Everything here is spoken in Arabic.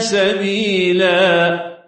سبيلاً.